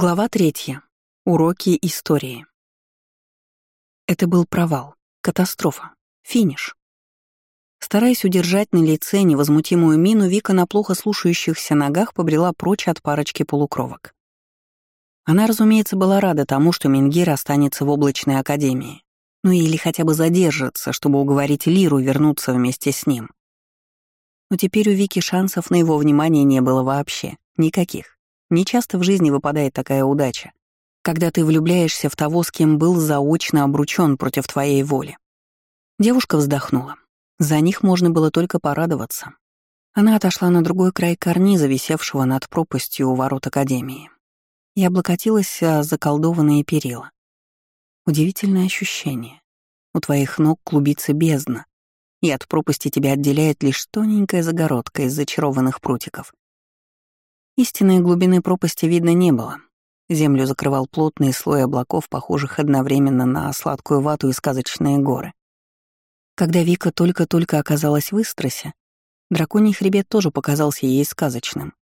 Глава третья. Уроки истории. Это был провал, катастрофа, финиш. Стараясь удержать на лице невозмутимую мину, Вика на плохо слушающихся ногах побрела прочь от парочки полукровок. Она, разумеется, была рада тому, что Мингир останется в облачной академии. Ну или хотя бы задержится, чтобы уговорить Лиру вернуться вместе с ним. Но теперь у Вики шансов на его внимание не было вообще. Никаких. Не часто в жизни выпадает такая удача, когда ты влюбляешься в того, с кем был заочно обручён против твоей воли. Девушка вздохнула. За них можно было только порадоваться. Она отошла на другой край карниза, висевшего над пропастью у ворот Академии, и облокотилась о заколдованные перила. Удивительное ощущение. У твоих ног клубится бездна, и от пропасти тебя отделяет лишь тоненькая загородка из зачарованных прутиков. Истинной глубины пропасти видно не было. Землю закрывал плотный слой облаков, похожих одновременно на сладкую вату и сказочные горы. Когда Вика только-только оказалась в Истросе, драконий хребет тоже показался ей сказочным,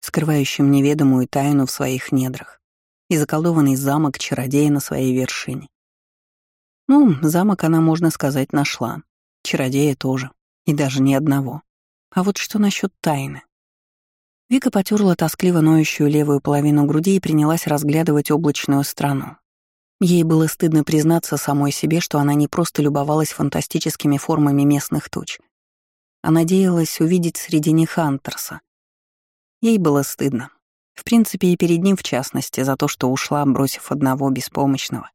скрывающим неведомую тайну в своих недрах и заколдованный замок чародея на своей вершине. Ну, замок она, можно сказать, нашла. Чародея тоже. И даже ни одного. А вот что насчет тайны? Вика потерла тоскливо ноющую левую половину груди и принялась разглядывать облачную страну. Ей было стыдно признаться самой себе, что она не просто любовалась фантастическими формами местных туч, а надеялась увидеть среди них Антерса. Ей было стыдно. В принципе, и перед ним в частности, за то, что ушла, бросив одного беспомощного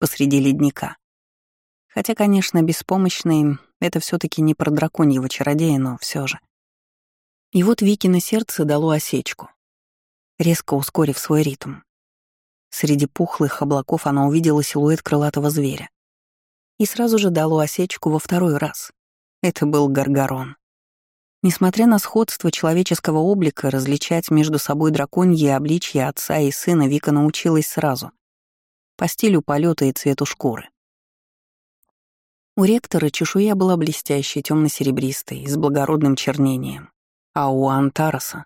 посреди ледника. Хотя, конечно, беспомощный — это все таки не про драконьего чародея, но все же. И вот Вики на сердце дало осечку, резко ускорив свой ритм. Среди пухлых облаков она увидела силуэт крылатого зверя. И сразу же дало осечку во второй раз. Это был Гаргарон. Несмотря на сходство человеческого облика, различать между собой драконьи обличья отца и сына Вика научилась сразу. По стилю полета и цвету шкуры. У ректора чешуя была блестящей, темно серебристой с благородным чернением а у Антараса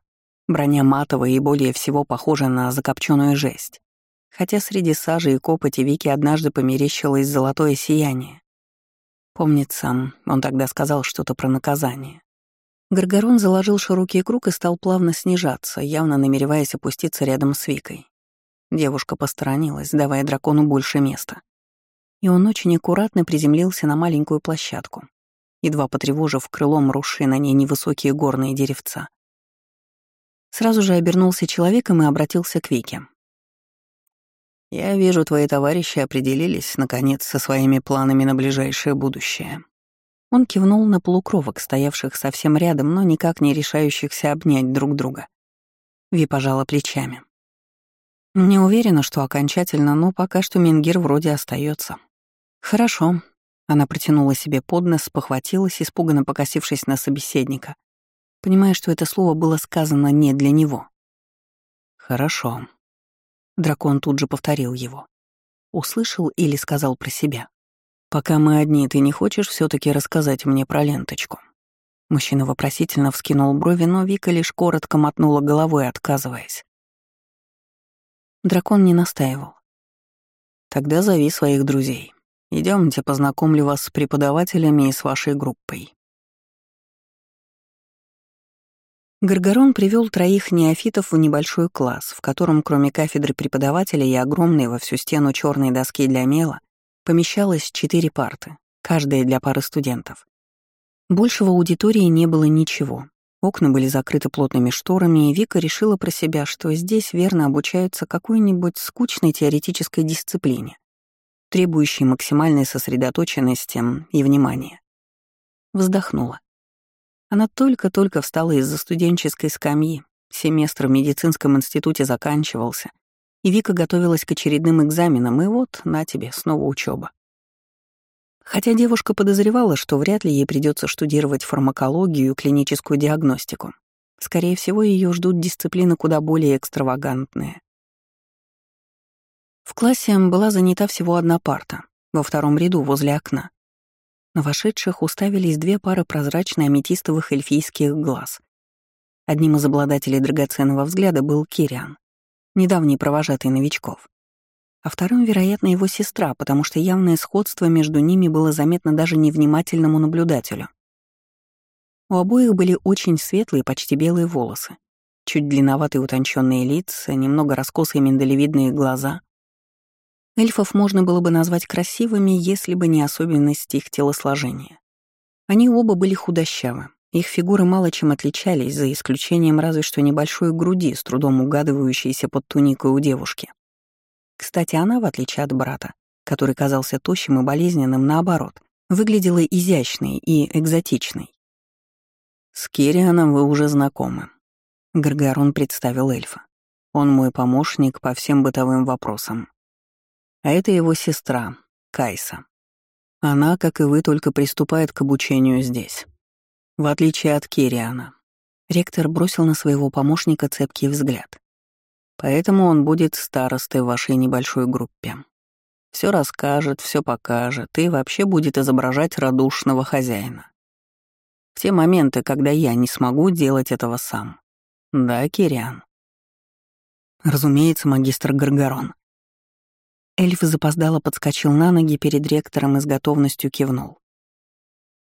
броня матовая и более всего похожа на закопченную жесть. Хотя среди сажи и копоти Вики однажды померещилось золотое сияние. Помнится, он тогда сказал что-то про наказание. Гаргорон заложил широкий круг и стал плавно снижаться, явно намереваясь опуститься рядом с Викой. Девушка посторонилась, давая дракону больше места. И он очень аккуратно приземлился на маленькую площадку, едва потревожив крылом руши на ней невысокие горные деревца. Сразу же обернулся человеком и обратился к Вике. «Я вижу, твои товарищи определились, наконец, со своими планами на ближайшее будущее». Он кивнул на полукровок, стоявших совсем рядом, но никак не решающихся обнять друг друга. Ви пожала плечами. «Не уверена, что окончательно, но пока что Мингир вроде остается. «Хорошо», она протянула себе под нос, похватилась, испуганно покосившись на собеседника, понимая, что это слово было сказано не для него. «Хорошо». Дракон тут же повторил его. Услышал или сказал про себя. «Пока мы одни, ты не хочешь все таки рассказать мне про ленточку?» Мужчина вопросительно вскинул брови, но Вика лишь коротко мотнула головой, отказываясь. Дракон не настаивал. «Тогда зови своих друзей. Идемте, познакомлю вас с преподавателями и с вашей группой. Гаргарон привел троих неофитов в небольшой класс, в котором, кроме кафедры преподавателя и огромной во всю стену черной доски для мела, помещалось четыре парты, каждая для пары студентов. Больше в аудитории не было ничего. Окна были закрыты плотными шторами, и Вика решила про себя, что здесь верно обучаются какой-нибудь скучной теоретической дисциплине требующий максимальной сосредоточенности и внимания. Вздохнула. Она только-только встала из-за студенческой скамьи, семестр в медицинском институте заканчивался, и Вика готовилась к очередным экзаменам, и вот, на тебе, снова учеба. Хотя девушка подозревала, что вряд ли ей придется штудировать фармакологию и клиническую диагностику. Скорее всего, ее ждут дисциплины куда более экстравагантные. В классе была занята всего одна парта, во втором ряду возле окна. На вошедших уставились две пары прозрачно-аметистовых эльфийских глаз. Одним из обладателей драгоценного взгляда был Кириан. недавний провожатый новичков. А вторым, вероятно, его сестра, потому что явное сходство между ними было заметно даже невнимательному наблюдателю. У обоих были очень светлые, почти белые волосы, чуть длинноватые утонченные лица, немного раскосые миндалевидные глаза. Эльфов можно было бы назвать красивыми, если бы не особенности их телосложения. Они оба были худощавы, их фигуры мало чем отличались, за исключением разве что небольшой груди, с трудом угадывающейся под туникой у девушки. Кстати, она, в отличие от брата, который казался тощим и болезненным, наоборот, выглядела изящной и экзотичной. «С Кирианом вы уже знакомы», — Гаргарон представил эльфа. «Он мой помощник по всем бытовым вопросам. А это его сестра, Кайса. Она, как и вы, только приступает к обучению здесь. В отличие от Кириана. Ректор бросил на своего помощника цепкий взгляд. Поэтому он будет старостой в вашей небольшой группе. Все расскажет, все покажет и вообще будет изображать радушного хозяина. В те моменты, когда я не смогу делать этого сам. Да, Кириан? Разумеется, магистр Гаргарон. Эльф запоздало подскочил на ноги перед ректором и с готовностью кивнул.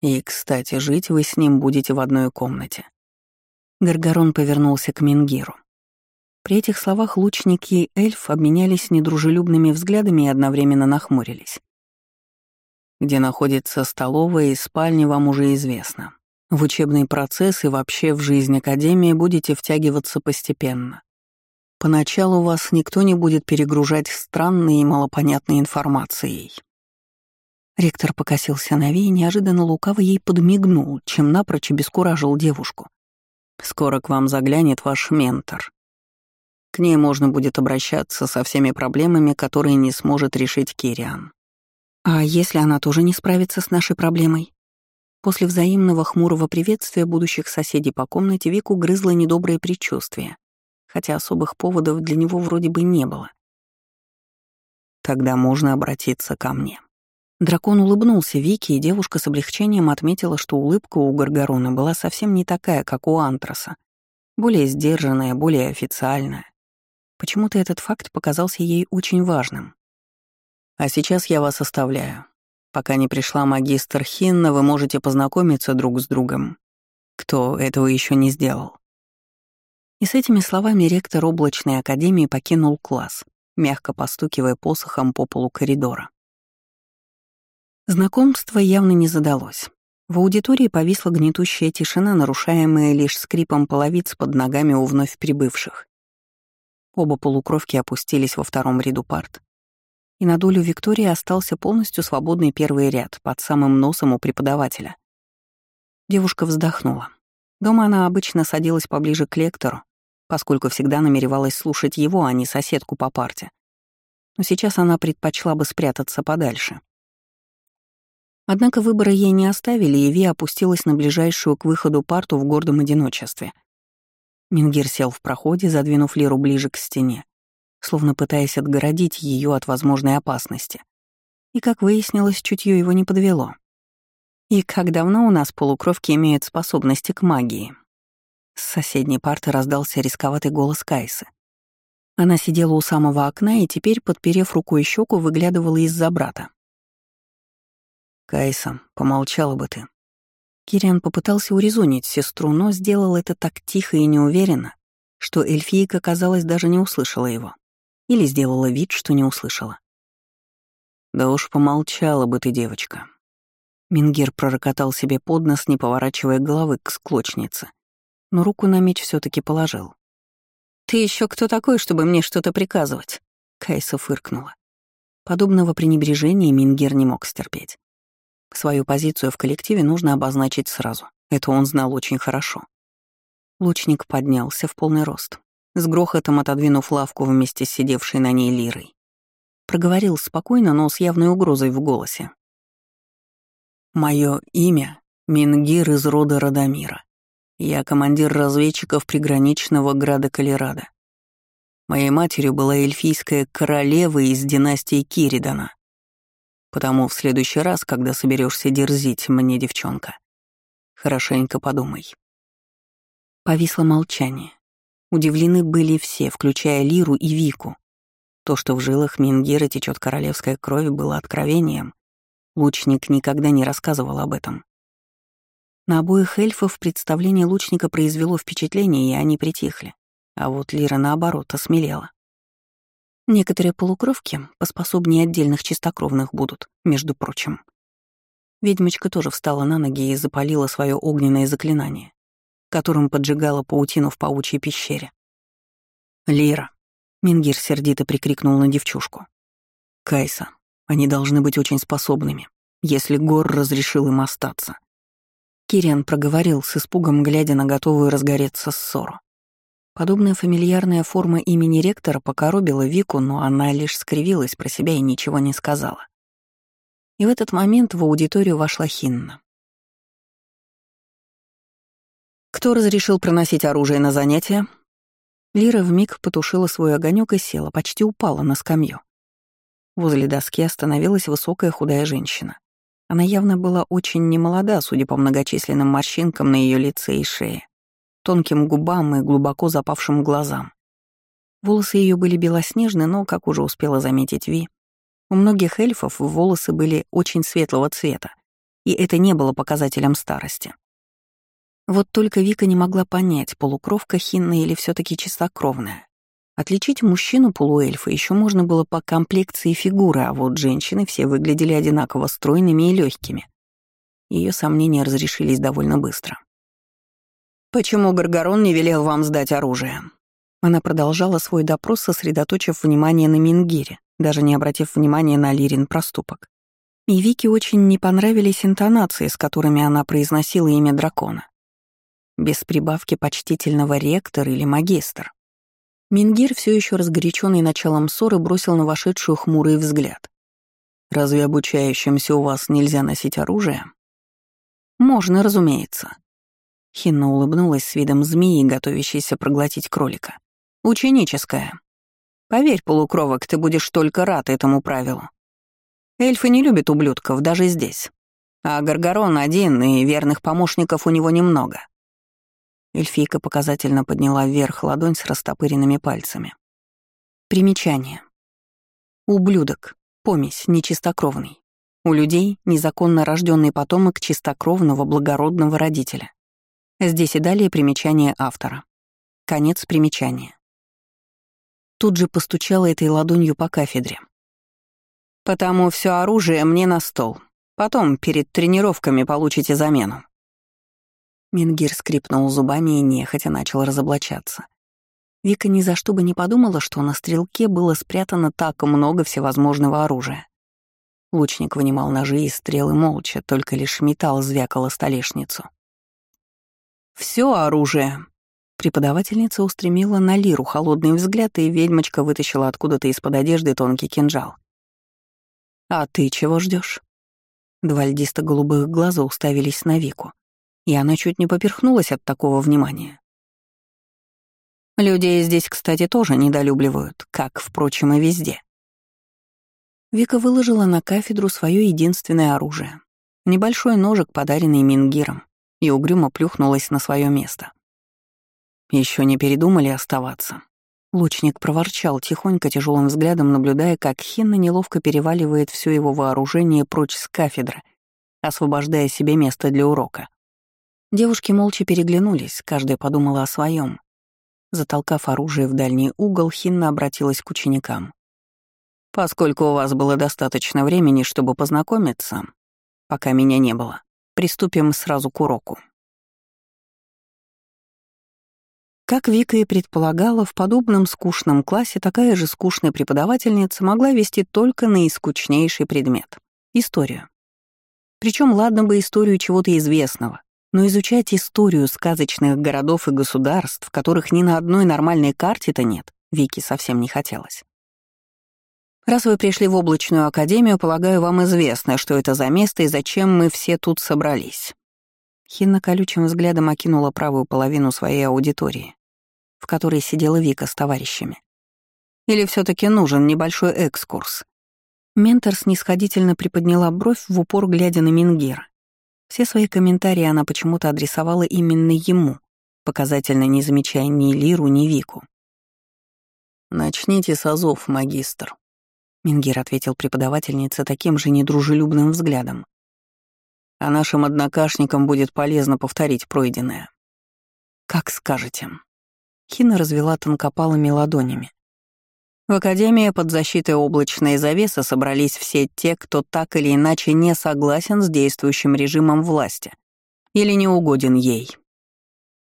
«И, кстати, жить вы с ним будете в одной комнате». Гаргарон повернулся к Мингиру. При этих словах лучник и эльф обменялись недружелюбными взглядами и одновременно нахмурились. Где находится столовая и спальня, вам уже известно. В учебный процесс и вообще в жизнь Академии будете втягиваться постепенно. Поначалу вас никто не будет перегружать странной и малопонятной информацией. Ректор покосился на Ви и неожиданно лукаво ей подмигнул, чем напрочь обескуражил девушку. «Скоро к вам заглянет ваш ментор. К ней можно будет обращаться со всеми проблемами, которые не сможет решить Кириан. А если она тоже не справится с нашей проблемой? После взаимного хмурого приветствия будущих соседей по комнате Вику грызло недоброе предчувствие, хотя особых поводов для него вроде бы не было. Тогда можно обратиться ко мне. Дракон улыбнулся Вике, и девушка с облегчением отметила, что улыбка у Гаргорона была совсем не такая, как у Антраса, более сдержанная, более официальная. Почему-то этот факт показался ей очень важным. «А сейчас я вас оставляю. Пока не пришла магистр Хинна, вы можете познакомиться друг с другом. Кто этого еще не сделал?» И с этими словами ректор облачной академии покинул класс, мягко постукивая посохом по полу коридора. Знакомство явно не задалось. В аудитории повисла гнетущая тишина, нарушаемая лишь скрипом половиц под ногами у вновь прибывших. Оба полукровки опустились во втором ряду парт. И на долю Виктории остался полностью свободный первый ряд под самым носом у преподавателя. Девушка вздохнула. Дома она обычно садилась поближе к лектору, поскольку всегда намеревалась слушать его, а не соседку по парте. Но сейчас она предпочла бы спрятаться подальше. Однако выбора ей не оставили, и Ви опустилась на ближайшую к выходу парту в гордом одиночестве — Мингир сел в проходе, задвинув Лиру ближе к стене, словно пытаясь отгородить ее от возможной опасности. И, как выяснилось, чутье его не подвело. И как давно у нас полукровки имеют способности к магии? С соседней парты раздался рисковатый голос Кайсы. Она сидела у самого окна и теперь, подперев рукой щеку, выглядывала из-за брата. «Кайса, помолчала бы ты», Кириан попытался урезонить сестру, но сделал это так тихо и неуверенно, что эльфийка, казалось, даже не услышала его. Или сделала вид, что не услышала. «Да уж помолчала бы ты, девочка». Мингир пророкотал себе под нос, не поворачивая головы к склочнице, но руку на меч все таки положил. «Ты еще кто такой, чтобы мне что-то приказывать?» Кайса фыркнула. Подобного пренебрежения Мингир не мог стерпеть. Свою позицию в коллективе нужно обозначить сразу. Это он знал очень хорошо. Лучник поднялся в полный рост, с грохотом отодвинув лавку вместе с сидевшей на ней лирой. Проговорил спокойно, но с явной угрозой в голосе. «Мое имя — Мингир из рода Радомира. Я командир разведчиков приграничного града Калерада. Моей матерью была эльфийская королева из династии Киридана. Потому в следующий раз, когда соберешься дерзить мне, девчонка, хорошенько подумай. Повисло молчание. Удивлены были все, включая Лиру и Вику. То, что в жилах Мингира течет королевская кровь, было откровением. Лучник никогда не рассказывал об этом. На обоих эльфов представление лучника произвело впечатление, и они притихли. А вот Лира, наоборот, осмелела. Некоторые полукровки поспособнее отдельных чистокровных будут, между прочим. Ведьмочка тоже встала на ноги и запалила свое огненное заклинание, которым поджигала паутину в паучьей пещере. «Лира!» — Мингир сердито прикрикнул на девчушку. «Кайса, они должны быть очень способными, если Гор разрешил им остаться». Кириан проговорил с испугом, глядя на готовую разгореться ссору. Подобная фамильярная форма имени ректора покоробила Вику, но она лишь скривилась про себя и ничего не сказала. И в этот момент в аудиторию вошла Хинна. «Кто разрешил проносить оружие на занятия?» Лира вмиг потушила свой огонек и села, почти упала на скамью. Возле доски остановилась высокая худая женщина. Она явно была очень немолода, судя по многочисленным морщинкам на ее лице и шее, тонким губам и глубоко запавшим глазам. Волосы ее были белоснежны, но, как уже успела заметить Ви, у многих эльфов волосы были очень светлого цвета, и это не было показателем старости. Вот только Вика не могла понять, полукровка хинная или все таки чистокровная. Отличить мужчину полуэльфа еще можно было по комплекции фигуры, а вот женщины все выглядели одинаково стройными и легкими. Ее сомнения разрешились довольно быстро. «Почему Гаргорон не велел вам сдать оружие?» Она продолжала свой допрос, сосредоточив внимание на Мингире, даже не обратив внимания на Лирин проступок. И Вике очень не понравились интонации, с которыми она произносила имя дракона. Без прибавки почтительного ректор или магистр. Мингир, все еще разгоряченный началом ссоры, бросил на вошедшую хмурый взгляд. «Разве обучающимся у вас нельзя носить оружие?» «Можно, разумеется». Хинна улыбнулась с видом змеи, готовящейся проглотить кролика. «Ученическая. Поверь, полукровок, ты будешь только рад этому правилу. Эльфы не любят ублюдков, даже здесь. А Гаргарон один, и верных помощников у него немного. Эльфийка показательно подняла вверх ладонь с растопыренными пальцами. Примечание. Ублюдок. Помесь, нечистокровный. У людей — незаконно рожденный потомок чистокровного благородного родителя. Здесь и далее примечание автора. Конец примечания. Тут же постучала этой ладонью по кафедре. «Потому все оружие мне на стол. Потом, перед тренировками, получите замену». Мингир скрипнул зубами и нехотя начал разоблачаться. Вика ни за что бы не подумала, что на стрелке было спрятано так много всевозможного оружия. Лучник вынимал ножи и стрелы молча, только лишь металл звякал столешницу. «Всё оружие!» Преподавательница устремила на Лиру холодный взгляд, и ведьмочка вытащила откуда-то из-под одежды тонкий кинжал. «А ты чего ждёшь? Два льдисто-голубых глаза уставились на Вику и она чуть не поперхнулась от такого внимания. Людей здесь, кстати, тоже недолюбливают, как, впрочем, и везде. Вика выложила на кафедру свое единственное оружие — небольшой ножик, подаренный Мингиром, и угрюмо плюхнулась на свое место. Еще не передумали оставаться. Лучник проворчал тихонько тяжелым взглядом, наблюдая, как Хинна неловко переваливает все его вооружение прочь с кафедры, освобождая себе место для урока. Девушки молча переглянулись, каждая подумала о своем. Затолкав оружие в дальний угол, Хинна обратилась к ученикам. «Поскольку у вас было достаточно времени, чтобы познакомиться, пока меня не было, приступим сразу к уроку». Как Вика и предполагала, в подобном скучном классе такая же скучная преподавательница могла вести только наискучнейший предмет — историю. Причем ладно бы историю чего-то известного, но изучать историю сказочных городов и государств, которых ни на одной нормальной карте-то нет, Вики совсем не хотелось. Раз вы пришли в облачную академию, полагаю, вам известно, что это за место и зачем мы все тут собрались. Хинна колючим взглядом окинула правую половину своей аудитории, в которой сидела Вика с товарищами. Или все таки нужен небольшой экскурс? Ментор снисходительно приподняла бровь в упор, глядя на Мингира. Все свои комментарии она почему-то адресовала именно ему, показательно не замечая ни Лиру, ни Вику. «Начните с азов, магистр», — Мингир ответил преподавательнице таким же недружелюбным взглядом. «А нашим однокашникам будет полезно повторить пройденное». «Как скажете». Хина развела тонкопалыми ладонями. В Академии под защитой облачной завесы собрались все те, кто так или иначе не согласен с действующим режимом власти или не угоден ей.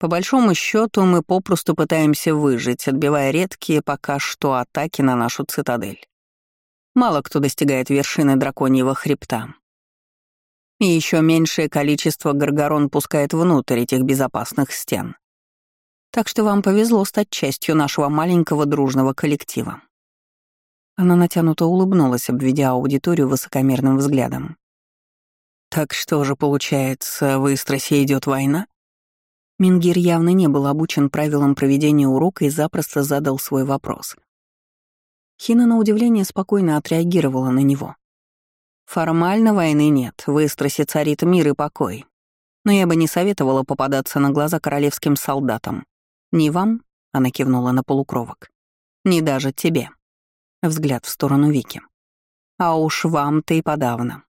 По большому счету мы попросту пытаемся выжить, отбивая редкие пока что атаки на нашу цитадель. Мало кто достигает вершины драконьего хребта. И еще меньшее количество гаргорон пускает внутрь этих безопасных стен. Так что вам повезло стать частью нашего маленького дружного коллектива. Она натянуто улыбнулась, обведя аудиторию высокомерным взглядом. «Так что же, получается, в Истросе идет война?» Мингир явно не был обучен правилам проведения урока и запросто задал свой вопрос. Хина, на удивление, спокойно отреагировала на него. «Формально войны нет, в Истросе царит мир и покой. Но я бы не советовала попадаться на глаза королевским солдатам. Ни вам, — она кивнула на полукровок, — ни даже тебе». Взгляд в сторону Вики. «А уж вам-то и подавно».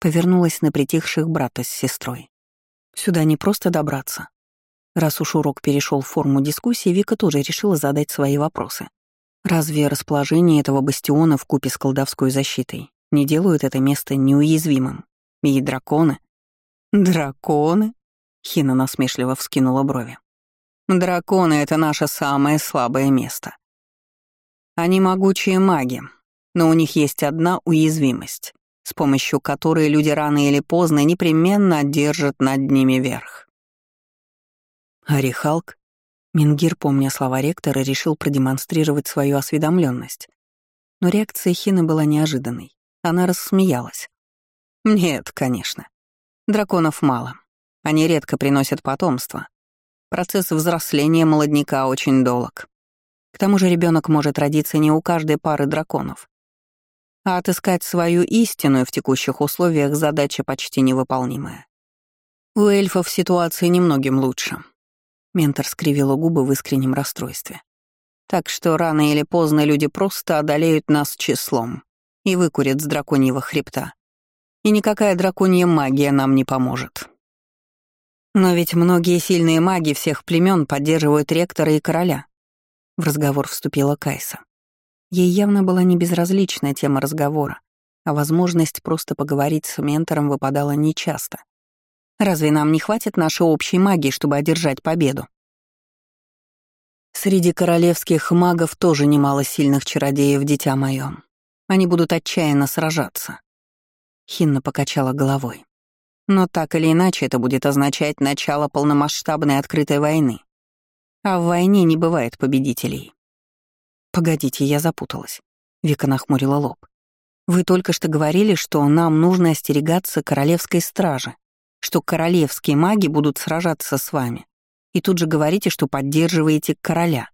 Повернулась на притихших брата с сестрой. «Сюда не просто добраться, Раз уж урок перешел в форму дискуссии, Вика тоже решила задать свои вопросы. Разве расположение этого бастиона в купе с колдовской защитой не делают это место неуязвимым? И драконы? Драконы? Хина насмешливо вскинула брови. Драконы — это наше самое слабое место. Они могучие маги, но у них есть одна уязвимость, с помощью которой люди рано или поздно непременно одержат над ними верх. Арихалк, Мингир, помня слова ректора, решил продемонстрировать свою осведомленность. Но реакция Хины была неожиданной. Она рассмеялась. «Нет, конечно. Драконов мало. Они редко приносят потомство. Процесс взросления молодняка очень долг. К тому же ребенок может родиться не у каждой пары драконов. А отыскать свою истинную в текущих условиях задача почти невыполнимая. У эльфов ситуация немногим лучше. Ментор скривила губы в искреннем расстройстве. Так что рано или поздно люди просто одолеют нас числом и выкурят с драконьего хребта. И никакая драконья магия нам не поможет. Но ведь многие сильные маги всех племен поддерживают ректора и короля. В разговор вступила Кайса. Ей явно была не безразлична тема разговора, а возможность просто поговорить с ментором выпадала нечасто. Разве нам не хватит нашей общей магии, чтобы одержать победу? Среди королевских магов тоже немало сильных чародеев, дитя мое. Они будут отчаянно сражаться. Хинна покачала головой. Но так или иначе это будет означать начало полномасштабной открытой войны. А в войне не бывает победителей. Погодите, я запуталась. Вика нахмурила лоб. Вы только что говорили, что нам нужно остерегаться королевской стражи что королевские маги будут сражаться с вами, и тут же говорите, что поддерживаете короля.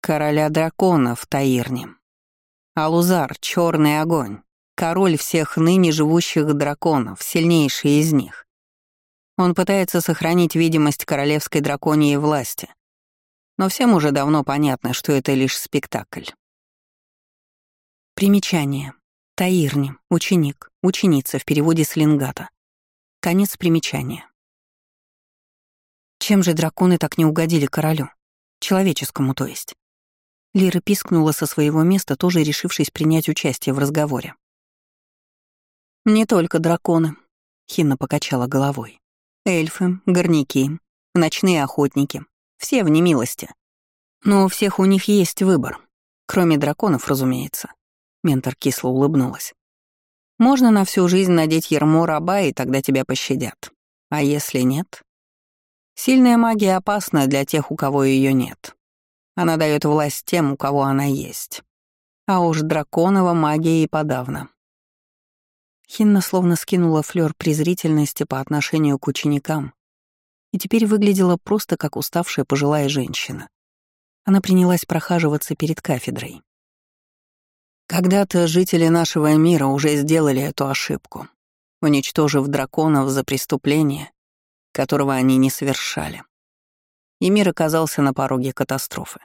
Короля драконов, Таирни. Алузар — черный огонь, король всех ныне живущих драконов, сильнейший из них. Он пытается сохранить видимость королевской драконьей власти. Но всем уже давно понятно, что это лишь спектакль. Примечание. Таирни, ученик, ученица в переводе с лингата. Конец примечания. Чем же драконы так не угодили королю? Человеческому, то есть. Лира пискнула со своего места, тоже решившись принять участие в разговоре. «Не только драконы», — Хинна покачала головой. «Эльфы, горняки, ночные охотники. Все в немилости. Но у всех у них есть выбор. Кроме драконов, разумеется». Ментор кисло улыбнулась. Можно на всю жизнь надеть ермо раба, и тогда тебя пощадят. А если нет? Сильная магия опасна для тех, у кого ее нет. Она дает власть тем, у кого она есть. А уж драконова магия и подавно. Хинна словно скинула флёр презрительности по отношению к ученикам и теперь выглядела просто как уставшая пожилая женщина. Она принялась прохаживаться перед кафедрой. Когда-то жители нашего мира уже сделали эту ошибку, уничтожив драконов за преступление, которого они не совершали. и мир оказался на пороге катастрофы.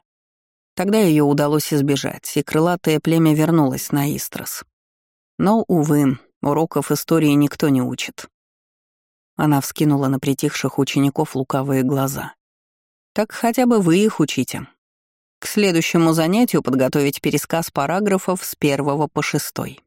Тогда ее удалось избежать, и крылатое племя вернулось на Истрос. Но, увы, уроков истории никто не учит. Она вскинула на притихших учеников лукавые глаза. «Так хотя бы вы их учите. К следующему занятию подготовить пересказ параграфов с первого по шестой».